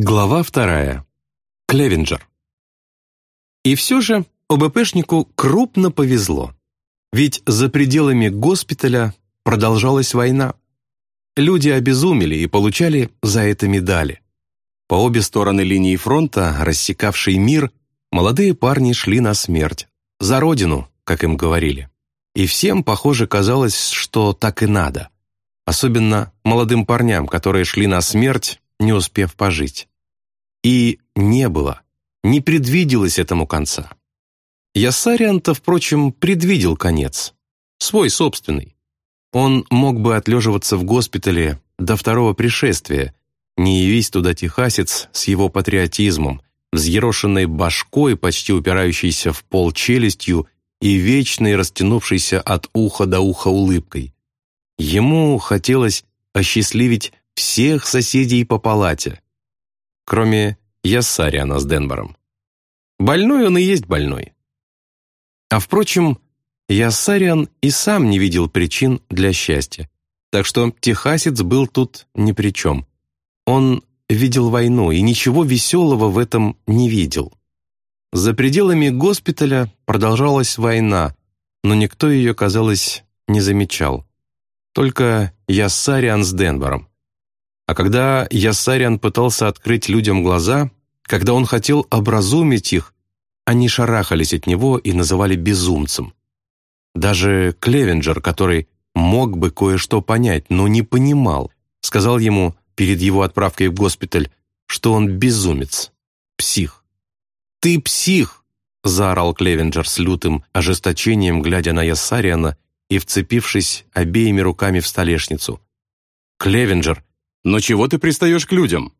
Глава вторая. Клевенджер. И все же ОБПшнику крупно повезло. Ведь за пределами госпиталя продолжалась война. Люди обезумели и получали за это медали. По обе стороны линии фронта, рассекавшей мир, молодые парни шли на смерть. За родину, как им говорили. И всем, похоже, казалось, что так и надо. Особенно молодым парням, которые шли на смерть не успев пожить. И не было, не предвиделось этому конца. Ясариан-то, впрочем, предвидел конец, свой собственный. Он мог бы отлеживаться в госпитале до второго пришествия, не явись туда техасец с его патриотизмом, взъерошенной башкой, почти упирающейся в пол челюстью и вечной растянувшейся от уха до уха улыбкой. Ему хотелось осчастливить всех соседей по палате, кроме Яссариана с Денбором. Больной он и есть больной. А впрочем, Яссариан и сам не видел причин для счастья, так что техасец был тут ни при чем. Он видел войну и ничего веселого в этом не видел. За пределами госпиталя продолжалась война, но никто ее, казалось, не замечал. Только Яссариан с Денбором. А когда Ясариан пытался открыть людям глаза, когда он хотел образумить их, они шарахались от него и называли безумцем. Даже Клевенджер, который мог бы кое-что понять, но не понимал, сказал ему перед его отправкой в госпиталь, что он безумец, псих. «Ты псих!» — заорал Клевенджер с лютым ожесточением, глядя на Яссариана и вцепившись обеими руками в столешницу. «Клевенджер, «Но чего ты пристаешь к людям?»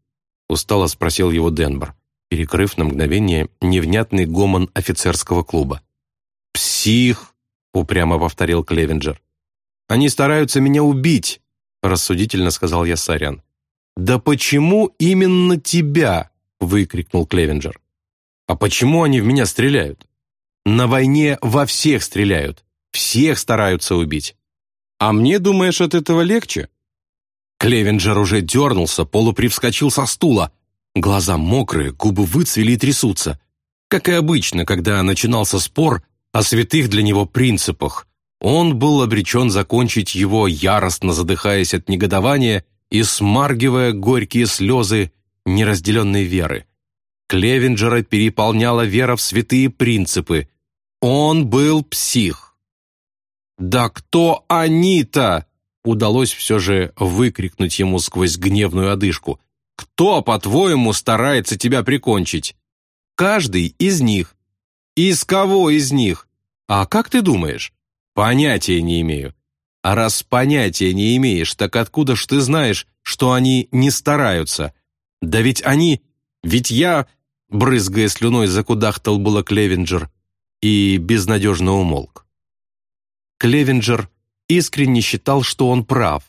устало спросил его Денбор, перекрыв на мгновение невнятный гомон офицерского клуба. «Псих!» — упрямо повторил Клевенджер. «Они стараются меня убить!» — рассудительно сказал я Сарян. «Да почему именно тебя?» — выкрикнул Клевенджер. «А почему они в меня стреляют?» «На войне во всех стреляют. Всех стараются убить». «А мне, думаешь, от этого легче?» Клевенджер уже дернулся, полупривскочил со стула. Глаза мокрые, губы выцвели и трясутся. Как и обычно, когда начинался спор о святых для него принципах, он был обречен закончить его, яростно задыхаясь от негодования и смаргивая горькие слезы неразделенной веры. Клевенджера переполняла вера в святые принципы. Он был псих. «Да кто они-то?» Удалось все же выкрикнуть ему сквозь гневную одышку. «Кто, по-твоему, старается тебя прикончить?» «Каждый из них». «Из кого из них?» «А как ты думаешь?» «Понятия не имею». «А раз понятия не имеешь, так откуда ж ты знаешь, что они не стараются?» «Да ведь они... Ведь я...» Брызгая слюной, закудахтал было Клевенджер и безнадежно умолк. Клевенджер искренне считал, что он прав.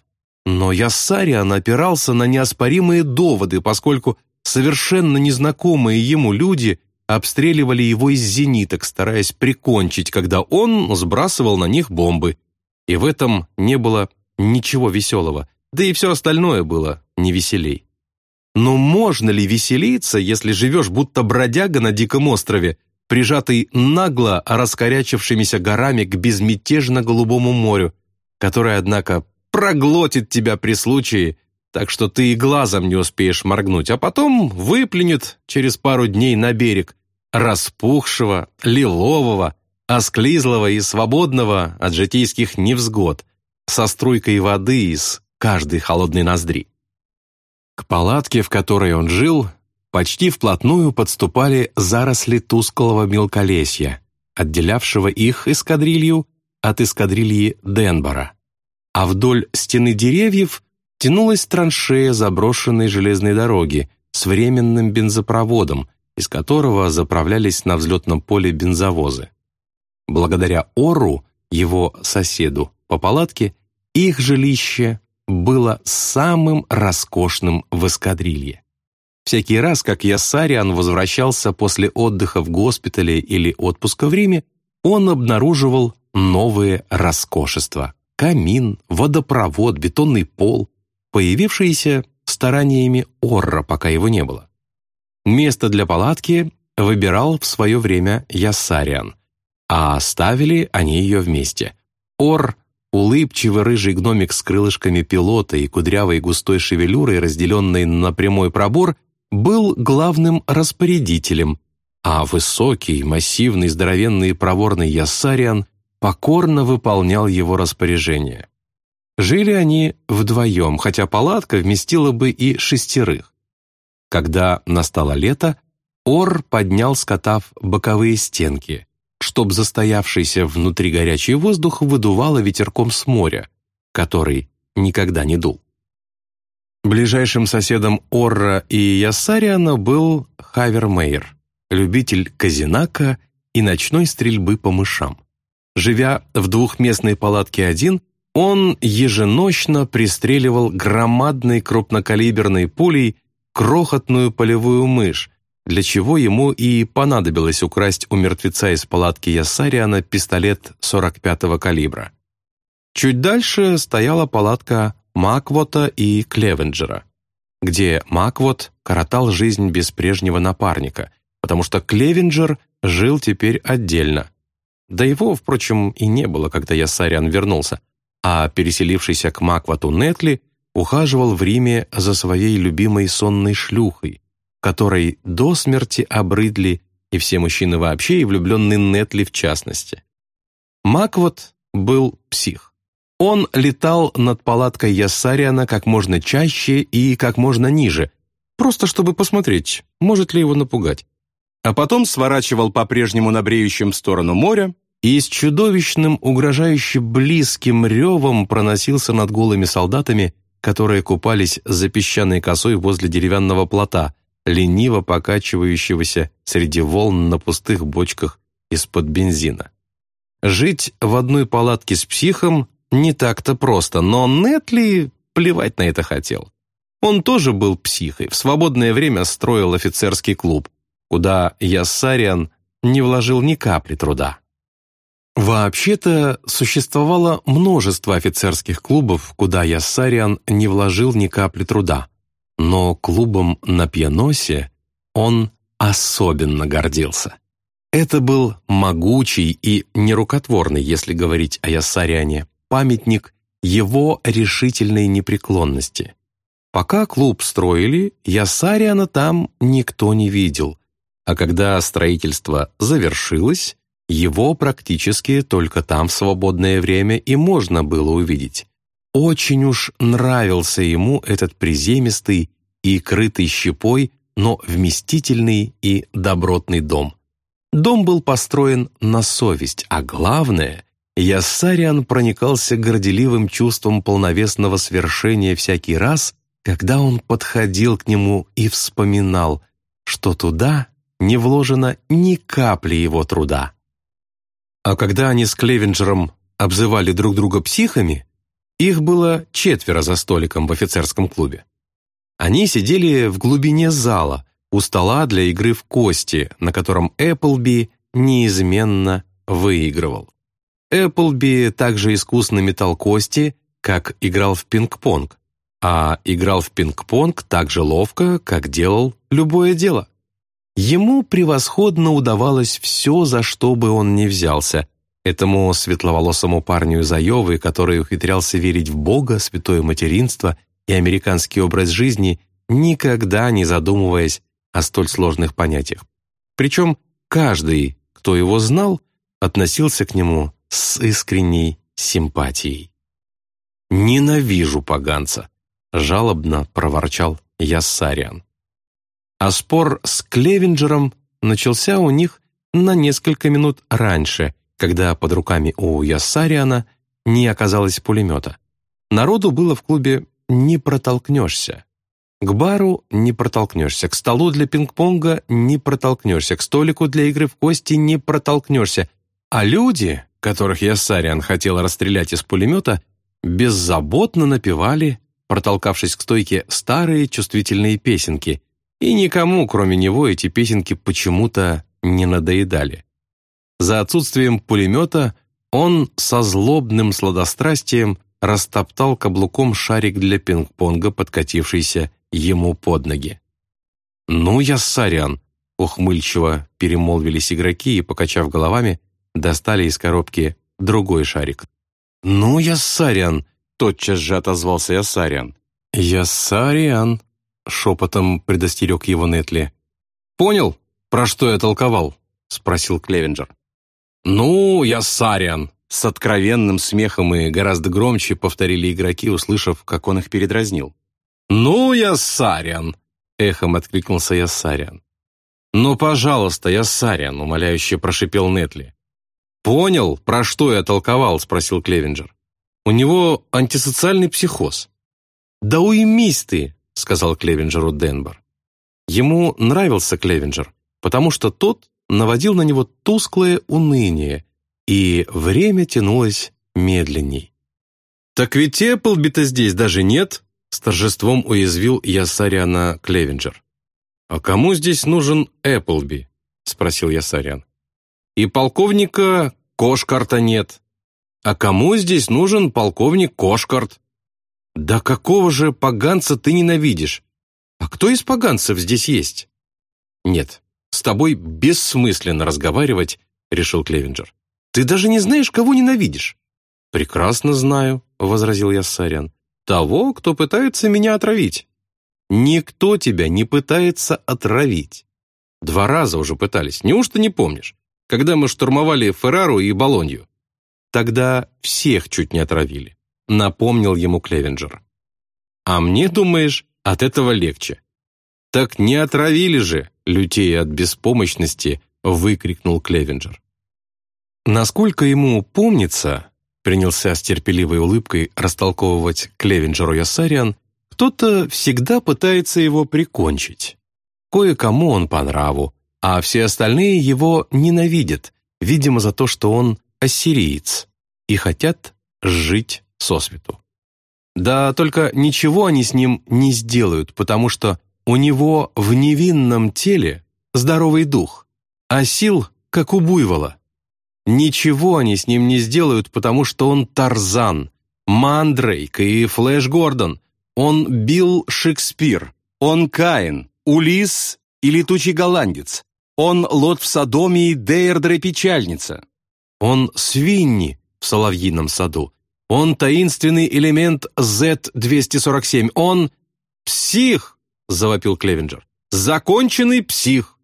Но Яссариан опирался на неоспоримые доводы, поскольку совершенно незнакомые ему люди обстреливали его из зениток, стараясь прикончить, когда он сбрасывал на них бомбы. И в этом не было ничего веселого, да и все остальное было не веселей. Но можно ли веселиться, если живешь будто бродяга на диком острове, прижатый нагло раскорячившимися горами к безмятежно голубому морю, который, однако, проглотит тебя при случае, так что ты и глазом не успеешь моргнуть, а потом выплюнет через пару дней на берег, распухшего, лилового, осклизлого и свободного от житейских невзгод, со струйкой воды из каждой холодной ноздри. К палатке, в которой он жил, почти вплотную подступали заросли тусклого мелколесья, отделявшего их эскадрилью от эскадрильи Денбора, а вдоль стены деревьев тянулась траншея заброшенной железной дороги с временным бензопроводом, из которого заправлялись на взлетном поле бензовозы. Благодаря Ору, его соседу по палатке, их жилище было самым роскошным в эскадрилье. Всякий раз, как Ясариан возвращался после отдыха в госпитале или отпуска в Риме, он обнаруживал новые роскошества – камин, водопровод, бетонный пол, появившиеся стараниями Орра, пока его не было. Место для палатки выбирал в свое время Яссариан, а оставили они ее вместе. Ор, улыбчивый рыжий гномик с крылышками пилота и кудрявой густой шевелюрой, разделенной на прямой пробор, был главным распорядителем, а высокий, массивный, здоровенный и проворный Яссариан покорно выполнял его распоряжение. Жили они вдвоем, хотя палатка вместила бы и шестерых. Когда настало лето, Ор поднял скота в боковые стенки, чтоб застоявшийся внутри горячий воздух выдувало ветерком с моря, который никогда не дул. Ближайшим соседом Орра и Яссариана был Хавермейр, любитель казинака и ночной стрельбы по мышам. Живя в двухместной палатке один, он еженочно пристреливал громадной крупнокалиберной пулей крохотную полевую мышь, для чего ему и понадобилось украсть у мертвеца из палатки Яссариана пистолет 45-го калибра. Чуть дальше стояла палатка Маквота и Клевенджера, где Маквот коротал жизнь без прежнего напарника, потому что Клевенджер жил теперь отдельно. Да его, впрочем, и не было, когда Яссариан вернулся, а переселившийся к Маквоту Нетли ухаживал в Риме за своей любимой сонной шлюхой, которой до смерти обрыдли и все мужчины вообще, и влюбленный Нетли в частности. Маквот был псих. Он летал над палаткой Яссариана как можно чаще и как можно ниже, просто чтобы посмотреть, может ли его напугать. А потом сворачивал по-прежнему на бреющем сторону моря и с чудовищным, угрожающе близким ревом проносился над голыми солдатами, которые купались за песчаной косой возле деревянного плота, лениво покачивающегося среди волн на пустых бочках из-под бензина. Жить в одной палатке с психом не так-то просто, но Нетли плевать на это хотел. Он тоже был психой, в свободное время строил офицерский клуб, куда Яссариан не вложил ни капли труда. Вообще-то существовало множество офицерских клубов, куда Яссариан не вложил ни капли труда, но клубом на Пьяносе он особенно гордился. Это был могучий и нерукотворный, если говорить о Яссариане, памятник его решительной непреклонности. Пока клуб строили, Яссариана там никто не видел, а когда строительство завершилось, его практически только там в свободное время и можно было увидеть. Очень уж нравился ему этот приземистый и крытый щепой, но вместительный и добротный дом. Дом был построен на совесть, а главное, Яссариан проникался горделивым чувством полновесного свершения всякий раз, когда он подходил к нему и вспоминал, что туда не вложено ни капли его труда. А когда они с Клевенджером обзывали друг друга психами, их было четверо за столиком в офицерском клубе. Они сидели в глубине зала, у стола для игры в кости, на котором Эпплби неизменно выигрывал. Эпплби также искусно метал кости, как играл в пинг-понг, а играл в пинг-понг так же ловко, как делал любое дело. Ему превосходно удавалось все, за что бы он ни взялся. Этому светловолосому парню из Айовы, который ухитрялся верить в Бога, святое материнство и американский образ жизни, никогда не задумываясь о столь сложных понятиях. Причем каждый, кто его знал, относился к нему с искренней симпатией. «Ненавижу поганца», — жалобно проворчал Яссариан. А спор с Клевенджером начался у них на несколько минут раньше, когда под руками у Яссариана не оказалось пулемета. Народу было в клубе не протолкнешься. К бару не протолкнешься, к столу для пинг-понга не протолкнешься, к столику для игры в кости не протолкнешься. А люди, которых Яссариан хотел расстрелять из пулемета, беззаботно напевали, протолкавшись к стойке, старые чувствительные песенки, и никому, кроме него, эти песенки почему-то не надоедали. За отсутствием пулемета он со злобным сладострастием растоптал каблуком шарик для пинг-понга, подкатившийся ему под ноги. «Ну, я Сариан», — ухмыльчиво перемолвились игроки и, покачав головами, достали из коробки другой шарик. «Ну, я Сариан», — тотчас же отозвался я Сариан. «Я Сариан», — шепотом предостерег его Нетли. «Понял, про что я толковал?» — спросил Клевенджер. «Ну, я Сариан», — с откровенным смехом и гораздо громче повторили игроки, услышав, как он их передразнил. «Ну, я Сариан», — эхом откликнулся я Сариан. «Ну, пожалуйста, я Сариан», — умоляюще прошипел Нетли. «Понял, про что я толковал?» — спросил Клевенджер. «У него антисоциальный психоз». «Да уймись ты!» — сказал Клевенджеру Денбор. Ему нравился Клевенджер, потому что тот наводил на него тусклое уныние, и время тянулось медленней. «Так ведь Эпплби-то здесь даже нет!» С торжеством уязвил я Сариана Клевенджер. «А кому здесь нужен Эпплби?» — спросил я Сариан. «И полковника Кошкарта нет. А кому здесь нужен полковник Кошкарт?» «Да какого же поганца ты ненавидишь? А кто из поганцев здесь есть?» «Нет, с тобой бессмысленно разговаривать», — решил Клевенджер. «Ты даже не знаешь, кого ненавидишь». «Прекрасно знаю», — возразил я Сарян. «Того, кто пытается меня отравить». «Никто тебя не пытается отравить. Два раза уже пытались, неужто не помнишь? Когда мы штурмовали Феррару и Болонью. Тогда всех чуть не отравили напомнил ему Клевенджер. «А мне, думаешь, от этого легче?» «Так не отравили же!» — лютея от беспомощности, выкрикнул Клевенджер. Насколько ему помнится, принялся с терпеливой улыбкой растолковывать Клевенджеру Ясариан, кто-то всегда пытается его прикончить. Кое-кому он по нраву, а все остальные его ненавидят, видимо, за то, что он ассириец, и хотят жить сосвету. Да только ничего они с ним не сделают, потому что у него в невинном теле здоровый дух, а сил, как у буйвола. Ничего они с ним не сделают, потому что он Тарзан, Мандрейк и Флэш Гордон. Он Билл Шекспир, он Каин, Улис и летучий голландец. Он Лот в Содоме и Дейрдре Печальница. Он Свинни в Соловьином саду он таинственный элемент Z-247. Он псих, завопил Клевенджер. Законченный псих.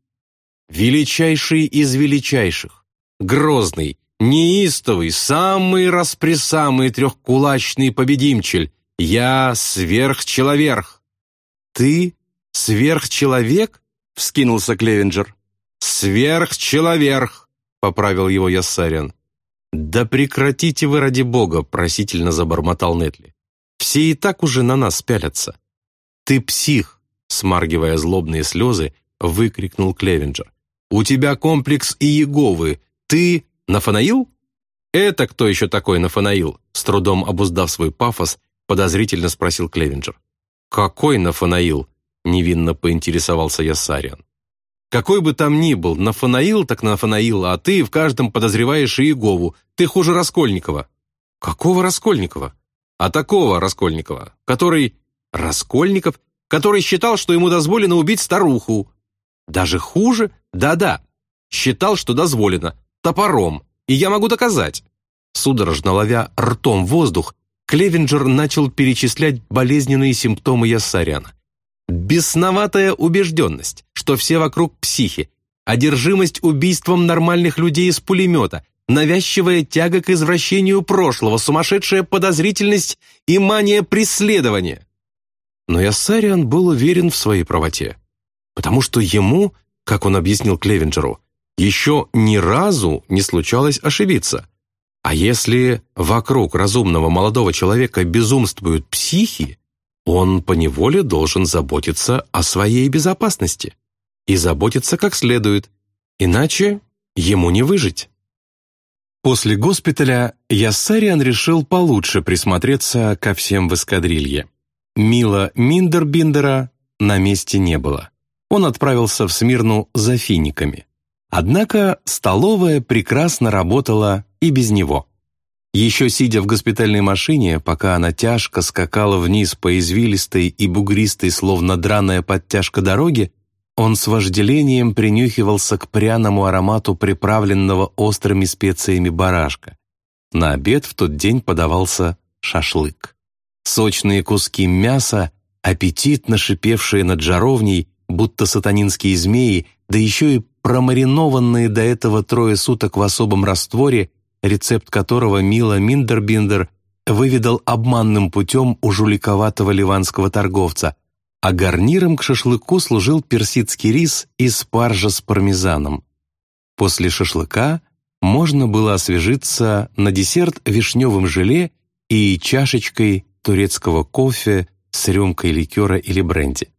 Величайший из величайших. Грозный, неистовый, самый распресамый трехкулачный победимчель. Я сверхчеловек. Ты сверхчеловек? Вскинулся Клевенджер. Сверхчеловек, поправил его Яссарян. «Да прекратите вы ради бога!» – просительно забормотал Нетли. «Все и так уже на нас пялятся». «Ты псих!» – смаргивая злобные слезы, выкрикнул Клевенджер. «У тебя комплекс Иеговы. Ты Нафанаил?» «Это кто еще такой Нафанаил?» С трудом обуздав свой пафос, подозрительно спросил Клевенджер. «Какой Нафанаил?» – невинно поинтересовался Яссариан. Какой бы там ни был, Нафанаил так Нафанаил, а ты в каждом подозреваешь Иегову. Ты хуже Раскольникова». «Какого Раскольникова?» «А такого Раскольникова, который...» «Раскольников, который считал, что ему дозволено убить старуху». «Даже хуже? Да-да. Считал, что дозволено. Топором. И я могу доказать». Судорожно ловя ртом воздух, Клевенджер начал перечислять болезненные симптомы Яссаряна. Бесноватая убежденность, что все вокруг психи, одержимость убийством нормальных людей из пулемета, навязчивая тяга к извращению прошлого, сумасшедшая подозрительность и мания преследования. Но Яссариан был уверен в своей правоте, потому что ему, как он объяснил Клевенджеру, еще ни разу не случалось ошибиться. А если вокруг разумного молодого человека безумствуют психи, он поневоле должен заботиться о своей безопасности. И заботиться как следует, иначе ему не выжить. После госпиталя Яссариан решил получше присмотреться ко всем в эскадрилье. Мила Миндербиндера на месте не было. Он отправился в Смирну за финиками. Однако столовая прекрасно работала и без него. Еще сидя в госпитальной машине, пока она тяжко скакала вниз по извилистой и бугристой, словно драная подтяжка дороги, он с вожделением принюхивался к пряному аромату приправленного острыми специями барашка. На обед в тот день подавался шашлык. Сочные куски мяса, аппетитно шипевшие над жаровней, будто сатанинские змеи, да еще и промаринованные до этого трое суток в особом растворе, рецепт которого Мила Миндербиндер выведал обманным путем у жуликоватого ливанского торговца, а гарниром к шашлыку служил персидский рис и спаржа с пармезаном. После шашлыка можно было освежиться на десерт вишневым желе и чашечкой турецкого кофе с рюмкой ликера или бренди.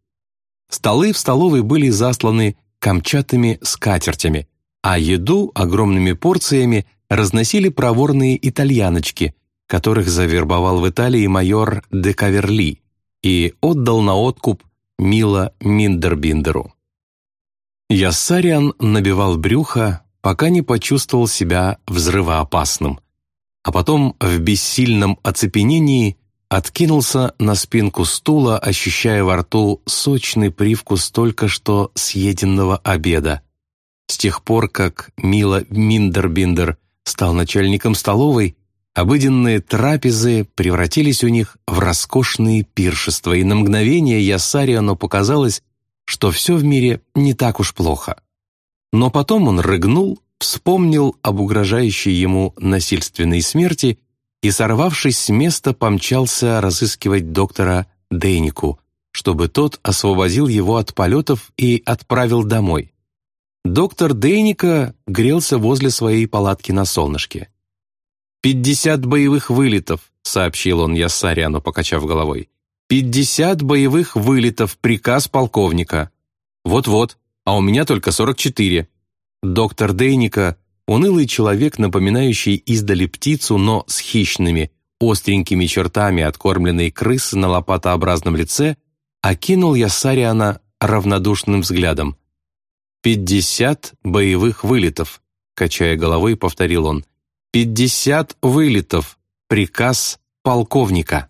Столы в столовой были засланы камчатыми скатертями, а еду огромными порциями разносили проворные итальяночки, которых завербовал в Италии майор де Каверли и отдал на откуп Мила Миндербиндеру. Яссариан набивал брюхо, пока не почувствовал себя взрывоопасным, а потом в бессильном оцепенении откинулся на спинку стула, ощущая во рту сочный привкус только что съеденного обеда. С тех пор, как Мила Миндербиндер стал начальником столовой, обыденные трапезы превратились у них в роскошные пиршества, и на мгновение Ясариану показалось, что все в мире не так уж плохо. Но потом он рыгнул, вспомнил об угрожающей ему насильственной смерти и, сорвавшись с места, помчался разыскивать доктора Дейнику, чтобы тот освободил его от полетов и отправил домой. Доктор Дейника грелся возле своей палатки на солнышке. «Пятьдесят боевых вылетов», — сообщил он Яссаряну, покачав головой. «Пятьдесят боевых вылетов, приказ полковника. Вот-вот, а у меня только сорок четыре». Доктор Дейника Унылый человек, напоминающий издали птицу, но с хищными, остренькими чертами откормленной крысы на лопатообразном лице, окинул Ясариана равнодушным взглядом. «Пятьдесят боевых вылетов», — качая головой, повторил он. «Пятьдесят вылетов! Приказ полковника!»